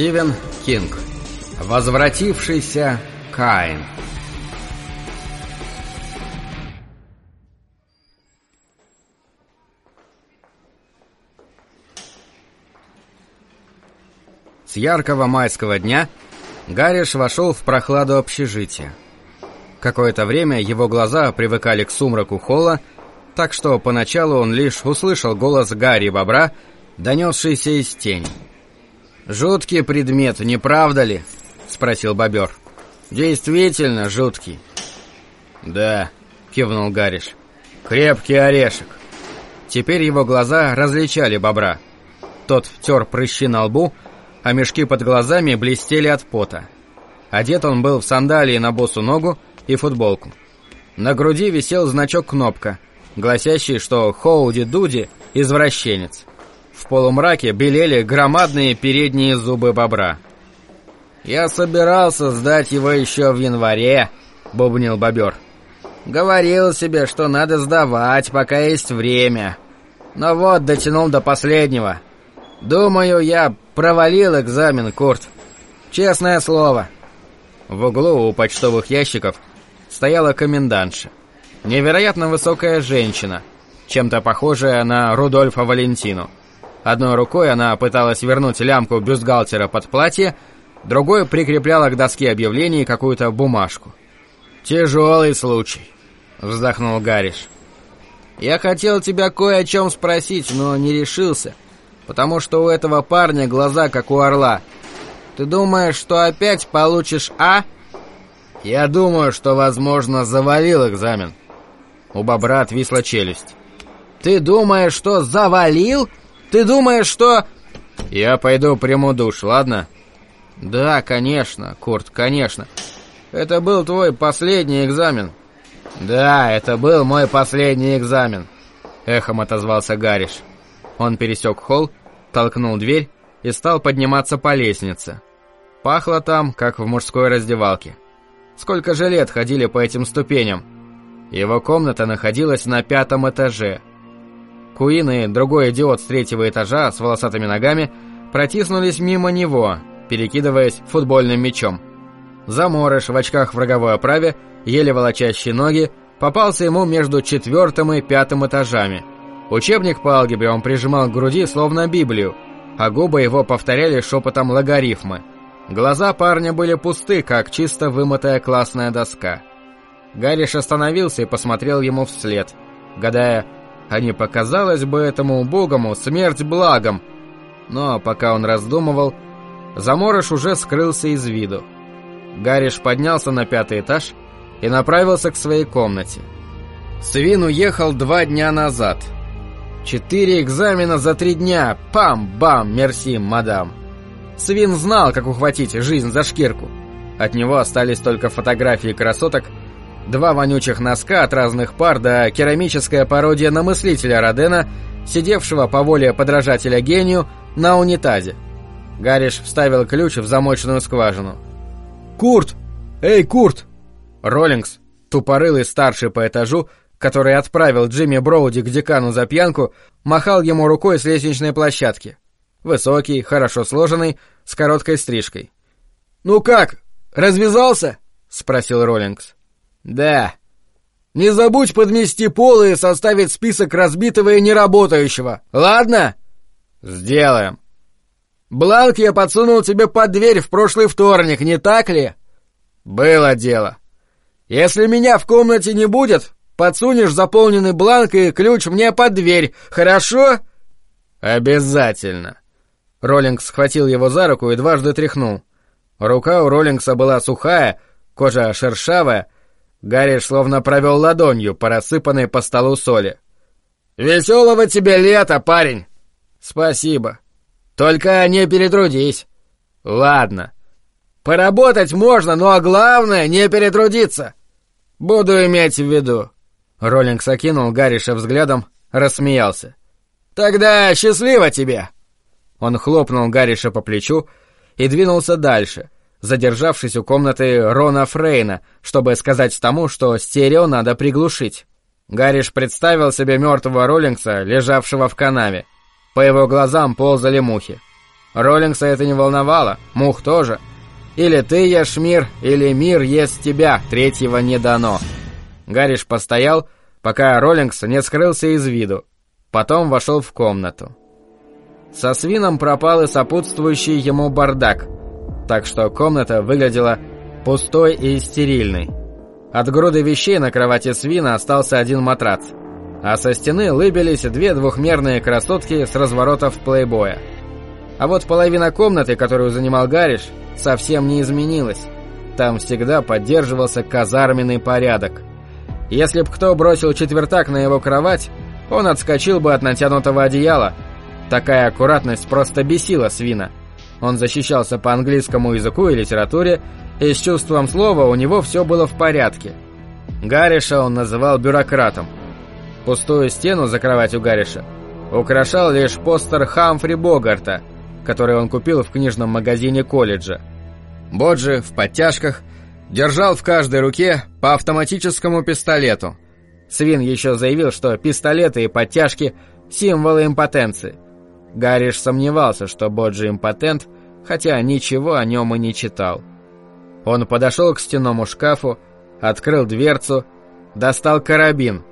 Стивен Кинг. Возвратившийся Каин. С яркого майского дня Гарриш вошел в прохладу общежития. Какое-то время его глаза привыкали к сумраку холла, так что поначалу он лишь услышал голос Гарри Бобра, донесшийся из тени. «Жуткий предмет, не правда ли?» — спросил бобер. «Действительно жуткий». «Да», — кивнул Гарриш. «Крепкий орешек». Теперь его глаза различали бобра. Тот тер прыщи на лбу, а мешки под глазами блестели от пота. Одет он был в сандалии на босу ногу и футболку. На груди висел значок «Кнопка», гласящий, что Хоуди Дуди – извращенец. В полумраке белели громадные передние зубы бобра. «Я собирался сдать его еще в январе», — бубнил бобер. «Говорил себе, что надо сдавать, пока есть время. Но вот дотянул до последнего. Думаю, я провалил экзамен, Курт. Честное слово». В углу у почтовых ящиков стояла комендантша. Невероятно высокая женщина, чем-то похожая на Рудольфа Валентину. Одной рукой она пыталась вернуть лямку бюстгальтера под платье, другой прикрепляла к доске объявлений какую-то бумажку. «Тяжелый случай», — вздохнул Гарриш. «Я хотел тебя кое о чем спросить, но не решился, потому что у этого парня глаза как у орла. Ты думаешь, что опять получишь А?» «Я думаю, что, возможно, завалил экзамен». У бобра отвисла челюсть. «Ты думаешь, что завалил?» Ты думаешь, что...» «Я пойду приму душ, ладно?» «Да, конечно, Курт, конечно. Это был твой последний экзамен». «Да, это был мой последний экзамен», — эхом отозвался Гариш. Он пересек холл, толкнул дверь и стал подниматься по лестнице. Пахло там, как в мужской раздевалке. Сколько же лет ходили по этим ступеням? Его комната находилась на пятом этаже — Куин и другой идиот с третьего этажа с волосатыми ногами протиснулись мимо него, перекидываясь футбольным мячом. Заморыш в очках в роговой оправе, еле волочащий ноги, попался ему между четвертым и пятым этажами. Учебник по алгебре он прижимал к груди, словно Библию, а губы его повторяли шепотом логарифмы. Глаза парня были пусты, как чисто вымытая классная доска. Гарриш остановился и посмотрел ему вслед, гадая, а не показалось бы этому убогому смерть благом. Но пока он раздумывал, Заморыш уже скрылся из виду. Гариш поднялся на пятый этаж и направился к своей комнате. Свин уехал два дня назад. Четыре экзамена за три дня. Пам-бам, мерси, мадам. Свин знал, как ухватить жизнь за шкирку. От него остались только фотографии красоток Два вонючих носка от разных пар да керамическая пародия на мыслителя Родена, сидевшего по воле подражателя гению на унитазе. Гарриш вставил ключ в замочную скважину. «Курт! Эй, Курт!» Роллингс, тупорылый старший по этажу, который отправил Джимми Броуди к декану за пьянку, махал ему рукой с лестничной площадки. Высокий, хорошо сложенный, с короткой стрижкой. «Ну как, развязался?» — спросил Роллингс. «Да. Не забудь подмести полы и составить список разбитого и неработающего, ладно?» «Сделаем». «Бланк я подсунул тебе под дверь в прошлый вторник, не так ли?» «Было дело. Если меня в комнате не будет, подсунешь заполненный бланк и ключ мне под дверь, хорошо?» «Обязательно». Роллингс схватил его за руку и дважды тряхнул. Рука у Роллингса была сухая, кожа шершавая, Гарри словно провел ладонью по рассыпанной по столу соли. «Веселого тебе лета, парень!» «Спасибо. Только не перетрудись». «Ладно. Поработать можно, но главное не перетрудиться. Буду иметь в виду». Роллинг окинул Гарриша взглядом, рассмеялся. «Тогда счастливо тебе!» Он хлопнул Гарриша по плечу и двинулся дальше — задержавшись у комнаты Рона Фрейна, чтобы сказать тому, что стерео надо приглушить. Гарриш представил себе мертвого Роллингса, лежавшего в канаве. По его глазам ползали мухи. Роллингса это не волновало, мух тоже. Или ты ешь мир, или мир ест тебя, третьего не дано. Гарриш постоял, пока Роллингс не скрылся из виду. Потом вошел в комнату. Со свином пропал и сопутствующий ему бардак, так что комната выглядела пустой и стерильной. От груды вещей на кровати свина остался один матрац, а со стены лыбились две двухмерные красотки с разворотов плейбоя. А вот половина комнаты, которую занимал Гариш, совсем не изменилась. Там всегда поддерживался казарменный порядок. Если б кто бросил четвертак на его кровать, он отскочил бы от натянутого одеяла. Такая аккуратность просто бесила свина. Он защищался по английскому языку и литературе, и с чувством слова у него все было в порядке. Гарриша он называл бюрократом. Пустую стену за кроватью Гарриша украшал лишь постер Хамфри Богарта, который он купил в книжном магазине колледжа. Боджи в подтяжках держал в каждой руке по автоматическому пистолету. Свин еще заявил, что пистолеты и подтяжки – символы импотенции. Гарриш сомневался, что Боджи импотент, хотя ничего о нем и не читал. Он подошел к стенному шкафу, открыл дверцу, достал карабин,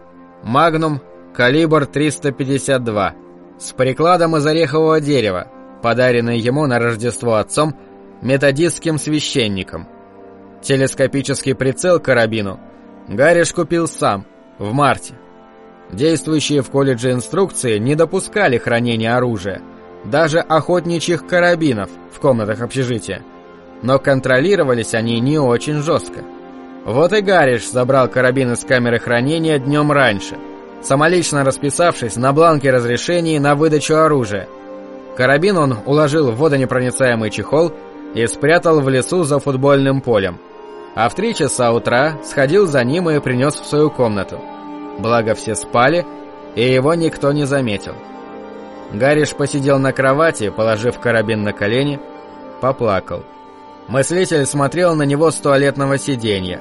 магнум, калибр 352, с прикладом из орехового дерева, подаренный ему на Рождество отцом методистским священником. Телескопический прицел карабину Гарриш купил сам, в марте. Действующие в колледже инструкции не допускали хранения оружия, даже охотничьих карабинов в комнатах общежития. Но контролировались они не очень жестко. Вот и Гарриш забрал карабин из камеры хранения днем раньше, самолично расписавшись на бланке разрешений на выдачу оружия. Карабин он уложил в водонепроницаемый чехол и спрятал в лесу за футбольным полем. А в три часа утра сходил за ним и принес в свою комнату. Благо все спали, и его никто не заметил. Гарриш посидел на кровати, положив карабин на колени, поплакал. Мыслитель смотрел на него с туалетного сиденья.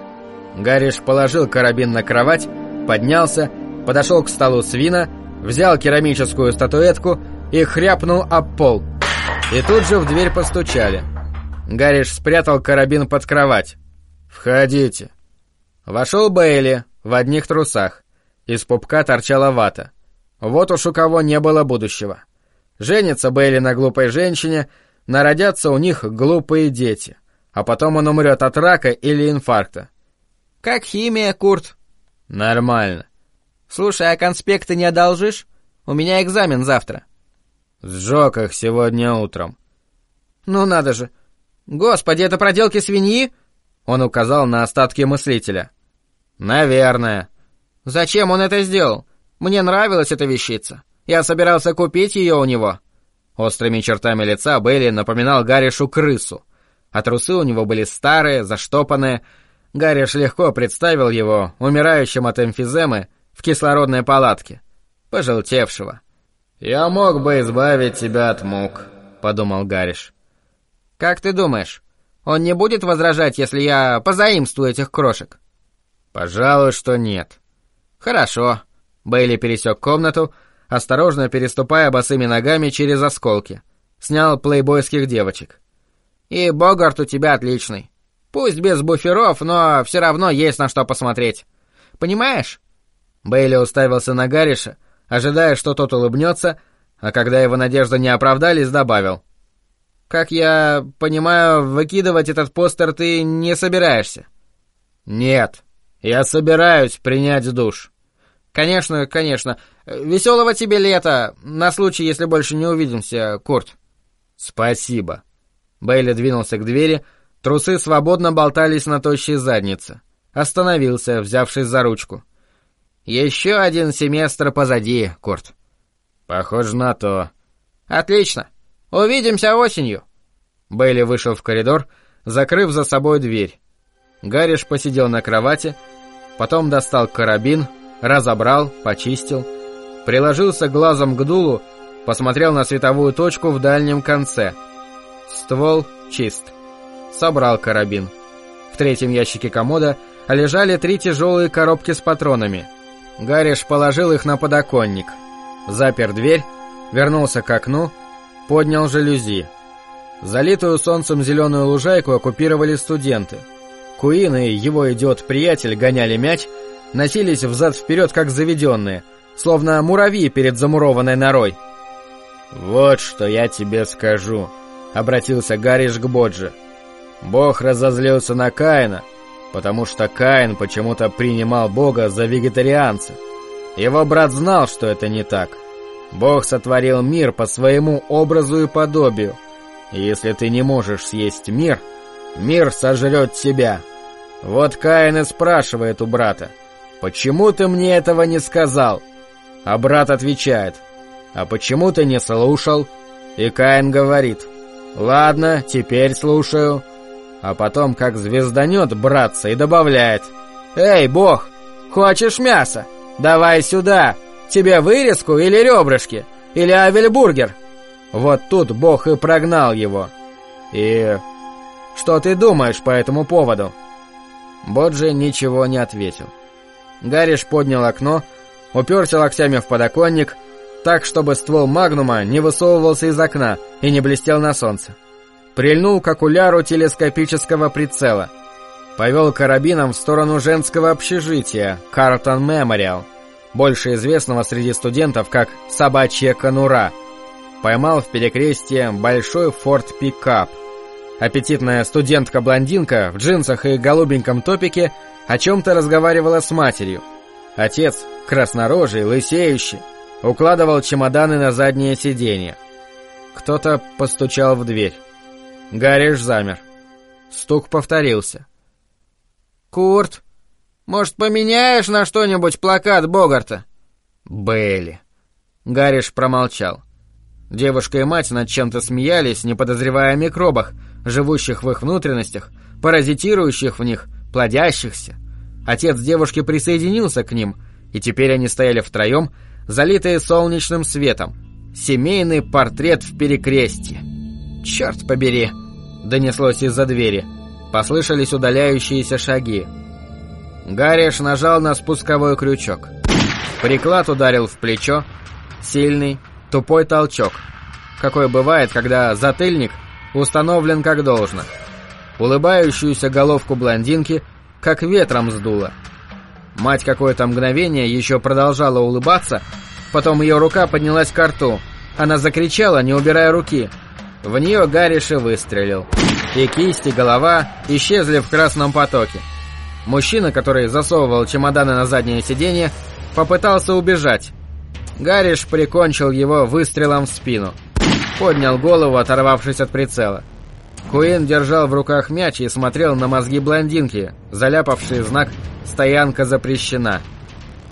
Гарриш положил карабин на кровать, поднялся, подошел к столу свина, взял керамическую статуэтку и хряпнул об пол. И тут же в дверь постучали. Гарриш спрятал карабин под кровать. «Входите». Вошел Бейли в одних трусах. Из пупка торчала вата. Вот уж у кого не было будущего. Женится Бейли на глупой женщине, народятся у них глупые дети. А потом он умрет от рака или инфаркта. «Как химия, Курт?» «Нормально». «Слушай, а конспекты не одолжишь? У меня экзамен завтра». «Сжег их сегодня утром». «Ну надо же! Господи, это проделки свиньи?» Он указал на остатки мыслителя. «Наверное». «Зачем он это сделал? Мне нравилась эта вещица. Я собирался купить ее у него». Острыми чертами лица Бейли напоминал Гарришу крысу, а трусы у него были старые, заштопанные. Гарриш легко представил его, умирающим от эмфиземы, в кислородной палатке, пожелтевшего. «Я мог бы избавить тебя от мук», — подумал Гарриш. «Как ты думаешь, он не будет возражать, если я позаимствую этих крошек?» «Пожалуй, что нет». «Хорошо». Бейли пересек комнату, осторожно переступая босыми ногами через осколки. Снял плейбойских девочек. «И Богарт у тебя отличный. Пусть без буферов, но все равно есть на что посмотреть. Понимаешь?» Бейли уставился на Гарриша, ожидая, что тот улыбнется, а когда его надежды не оправдались, добавил. «Как я понимаю, выкидывать этот постер ты не собираешься?» «Нет, я собираюсь принять душ». «Конечно, конечно. Веселого тебе лета, на случай, если больше не увидимся, Курт». «Спасибо». Бейли двинулся к двери, трусы свободно болтались на тощей заднице. Остановился, взявшись за ручку. «Еще один семестр позади, Курт». «Похоже на то». «Отлично. Увидимся осенью». Бейли вышел в коридор, закрыв за собой дверь. Гарриш посидел на кровати, потом достал карабин, разобрал, почистил, приложился глазом к дулу, посмотрел на световую точку в дальнем конце. Ствол чист. Собрал карабин. В третьем ящике комода лежали три тяжелые коробки с патронами. Гарриш положил их на подоконник. Запер дверь, вернулся к окну, поднял жалюзи. Залитую солнцем зеленую лужайку оккупировали студенты. Куин и его идиот-приятель гоняли мяч, носились взад-вперед как заведенные, словно муравьи перед замурованной норой. «Вот что я тебе скажу», — обратился Гарриш к Боджи. «Бог разозлился на Каина, потому что Каин почему-то принимал Бога за вегетарианца. Его брат знал, что это не так. Бог сотворил мир по своему образу и подобию. И если ты не можешь съесть мир, мир сожрет тебя. Вот Каин и спрашивает у брата, «Почему ты мне этого не сказал?» А брат отвечает, «А почему ты не слушал?» И Каин говорит, «Ладно, теперь слушаю». А потом как звезданет братца и добавляет, «Эй, бог, хочешь мясо? Давай сюда, тебе вырезку или ребрышки, или авельбургер?» Вот тут бог и прогнал его. И... Что ты думаешь по этому поводу?» Боджи ничего не ответил. Гарриш поднял окно, уперся локтями в подоконник, так, чтобы ствол магнума не высовывался из окна и не блестел на солнце. Прильнул к окуляру телескопического прицела. Повел карабином в сторону женского общежития, Картон Мемориал, больше известного среди студентов как «Собачья конура». Поймал в перекрестие большой форт-пикап. Аппетитная студентка-блондинка в джинсах и голубеньком топике о чем-то разговаривала с матерью. Отец, краснорожий, лысеющий, укладывал чемоданы на заднее сиденье. Кто-то постучал в дверь. Гарриш замер. Стук повторился. «Курт, может, поменяешь на что-нибудь плакат Богарта?» «Бейли». Гарриш промолчал. Девушка и мать над чем-то смеялись, не подозревая о микробах, живущих в их внутренностях, паразитирующих в них, плодящихся. Отец девушки присоединился к ним, и теперь они стояли втроем, залитые солнечным светом. Семейный портрет в перекрестье. «Черт побери!» — донеслось из-за двери. Послышались удаляющиеся шаги. Гарриш нажал на спусковой крючок. Приклад ударил в плечо. Сильный, тупой толчок. Какой бывает, когда затыльник установлен как должно. Улыбающуюся головку блондинки как ветром сдуло. Мать какое-то мгновение еще продолжала улыбаться, потом ее рука поднялась к рту. Она закричала, не убирая руки. В нее Гарриш и выстрелил. И кисть, и голова исчезли в красном потоке. Мужчина, который засовывал чемоданы на заднее сиденье, попытался убежать. Гарриш прикончил его выстрелом в спину. Поднял голову, оторвавшись от прицела. Куин держал в руках мяч и смотрел на мозги блондинки, заляпавшие знак «Стоянка запрещена».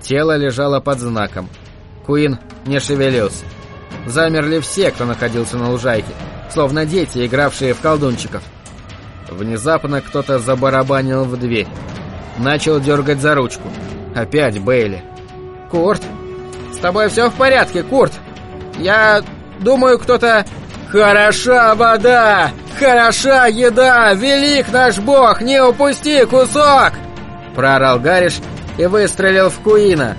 Тело лежало под знаком. Куин не шевелился. Замерли все, кто находился на лужайке, словно дети, игравшие в колдунчиков. Внезапно кто-то забарабанил в дверь. Начал дергать за ручку. Опять Бейли. «Курт? Тобой все в порядке, Курт? Я думаю, кто-то...» «Хороша вода! Хороша еда! Велик наш бог! Не упусти кусок!» Проорал Гариш и выстрелил в Куина.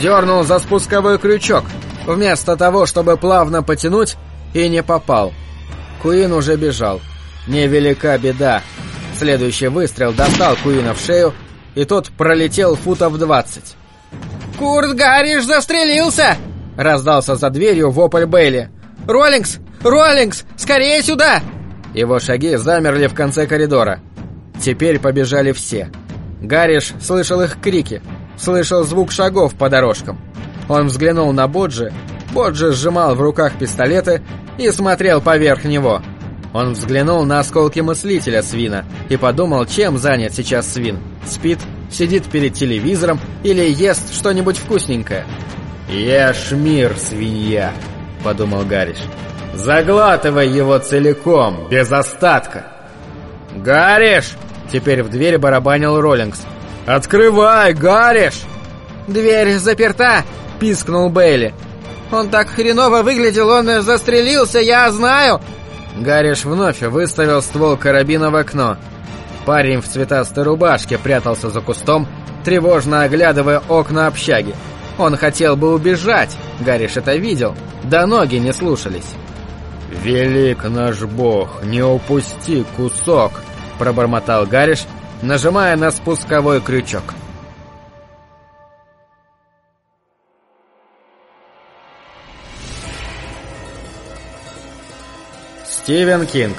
Дернул за спусковой крючок, вместо того, чтобы плавно потянуть, и не попал. Куин уже бежал. Невелика беда. Следующий выстрел достал Куина в шею, и тот пролетел футов двадцать. «Курт Гарриш застрелился!» Раздался за дверью вопль Бейли. «Роллингс! Роллингс! Скорее сюда!» Его шаги замерли в конце коридора. Теперь побежали все. Гарриш слышал их крики, слышал звук шагов по дорожкам. Он взглянул на Боджи. Боджи сжимал в руках пистолеты и смотрел поверх него. Он взглянул на осколки мыслителя свина и подумал, чем занят сейчас свин. Спит, сидит перед телевизором или ест что-нибудь вкусненькое. «Ешь мир, свинья!» — подумал Гарриш. «Заглатывай его целиком, без остатка!» «Гарриш!» — теперь в дверь барабанил Роллингс. «Открывай, Гарриш!» «Дверь заперта!» — пискнул Бейли. «Он так хреново выглядел, он застрелился, я знаю!» Гарриш вновь выставил ствол карабина в окно. Парень в цветастой рубашке прятался за кустом, тревожно оглядывая окна общаги. Он хотел бы убежать, Гарриш это видел, да ноги не слушались. «Велик наш бог, не упусти кусок!» — пробормотал Гариш, нажимая на спусковой крючок. Стивен Кинг.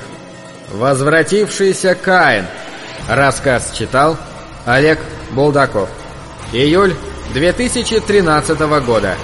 Возвратившийся Каин. Рассказ читал Олег Булдаков. Июль 2013 года.